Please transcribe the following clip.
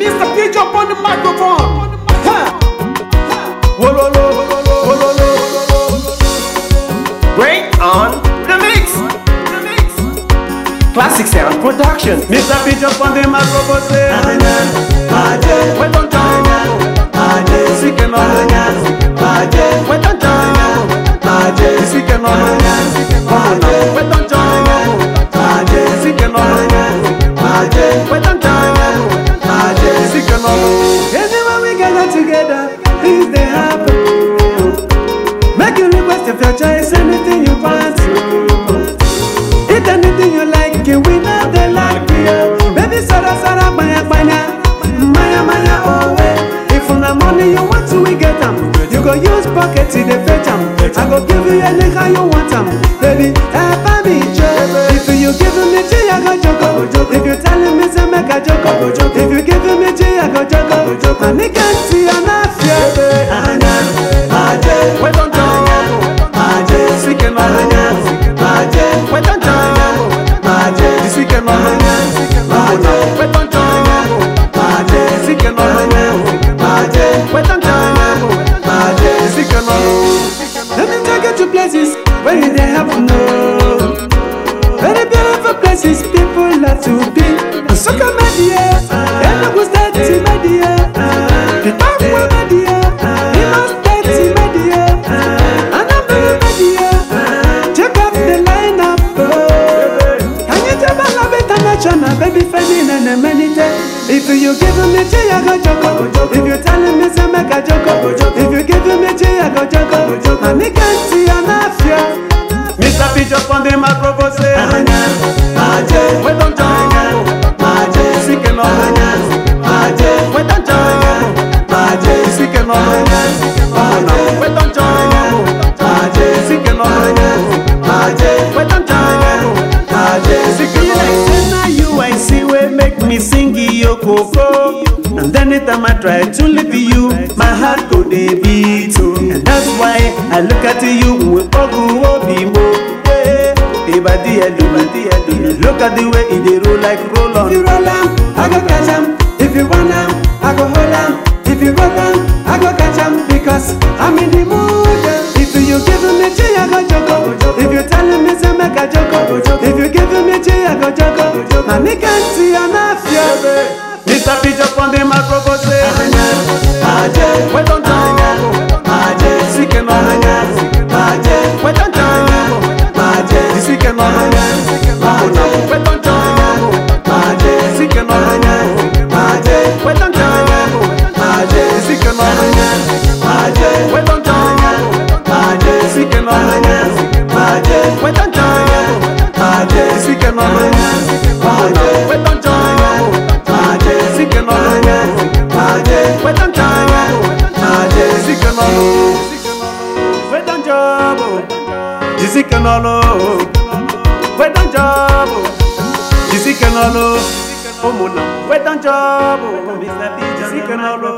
Mr. PJ up on the microphone. On. Classic Sound Production. Mr. PJ up on the microphone. Say, we don't talk. Sick and all. We don't talk. Sick and all. Come on gather things they happen. Make a request of your choice, anything you want. Eat anything you like, we know they like you. Baby, Sara Sara, Banya Banya, Maya Maya, oh, eh. If on the money you want to, we get them. You go use pocket to the fetch them. I go give you any how you want them. Baby, help me. If you give me tea, I go joko. If you telling me to make a joko. If you give me tea, I go joko. And it can't places where they happen, no. Oh. Very beautiful places people love to be. So come my dear, and I was dirty, my dear. The top one, my dear. He must dirty, my dear. And I'm very, my dear. Check up the lineup. Oh. Can you tell my love international, baby, Fanny, and a minute? If you give me tea, I got joko. Oh. If you telling me, to make a joko. If you give me tea, I got joko. And he can't see, I'm chofande makokose. Wedonjo isikeno wedonjo isikeno wedonjo isikeno me sing yo koko. And anytime i try to leave you. My heart go dey beat o and that's why i look at you with ogun obi mo. Yeah. Ibadi edu, ibadi edu Look at the way it dey roll like roll on. If you roll am, I go catch am. If you want am, I go hold am. If you roll am, I go catch am. Because I'm in the mood. If you give me tea, I go joko. If you telling me say make a joko. If you give me tea, I go joko. And it can't see enough, yeah. Mr. Pitch up on the microphone say. Aje, we Jisike n'ọlụ wedan job. Jisike n'ọlụ ụmụnna wedan job. Jisike n'ọlụ